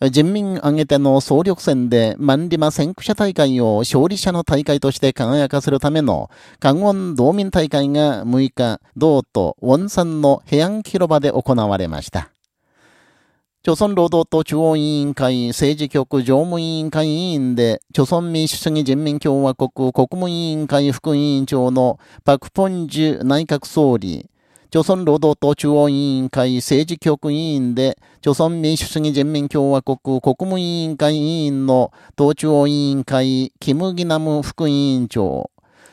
人民挙げての総力戦で万里馬先駆者大会を勝利者の大会として輝かせるための、関温道民大会が6日、道と温山の平安広場で行われました。朝鮮労働党中央委員会政治局常務委員会委員で、朝鮮民主主義人民共和国国務委員会副委員長のパク・ポンジュ内閣総理、朝鮮労働党中央委員会政治局委員で、朝鮮民主主義人民共和国国務委員会委員の党中央委員会キム・ギナム副委員長、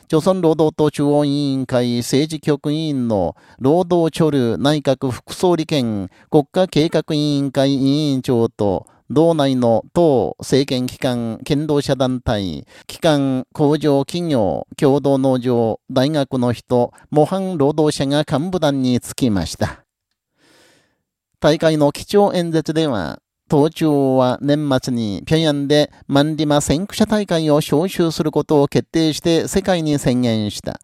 朝鮮労働党中央委員会政治局委員の労働チョル内閣副総理兼国家計画委員会委員長と、道内の党、政権機関、剣道者団体、機関、工場企業、共同農場、大学の人、模範労働者が幹部団につきました。大会の基調演説では、党中は年末に平壌で万里馬先駆者大会を招集することを決定して世界に宣言した。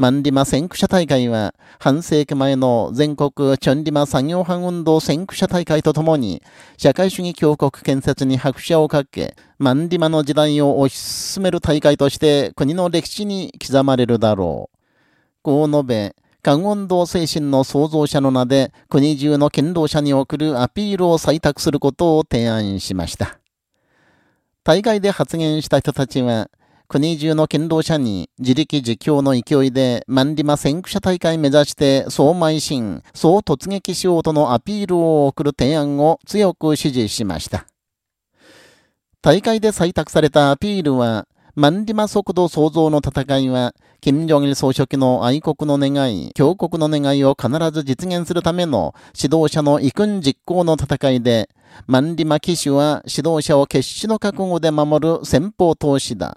万里馬先駆者大会は、半世紀前の全国チョンリマ産業班運動先駆者大会とともに、社会主義強国建設に拍車をかけ、万里馬の時代を推し進める大会として国の歴史に刻まれるだろう。こう述べ、関運動精神の創造者の名で国中の剣道者に送るアピールを採択することを提案しました。大会で発言した人たちは、国中の剣道者に自力自強の勢いで万里馬先駆者大会目指して総邁進、総突撃しようとのアピールを送る提案を強く支持しました。大会で採択されたアピールは、万里馬速度創造の戦いは、金正日総書記の愛国の願い、強国の願いを必ず実現するための指導者の遺訓実行の戦いで、万里馬騎手は指導者を決死の覚悟で守る先方投資だ。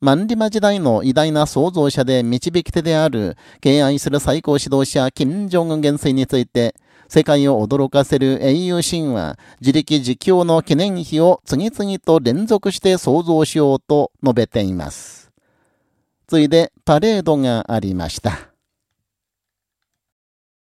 万里馬時代の偉大な創造者で導き手である、敬愛する最高指導者、金正恩元帥について、世界を驚かせる英雄神話、自力自供の記念碑を次々と連続して創造しようと述べています。ついでパレードがありました。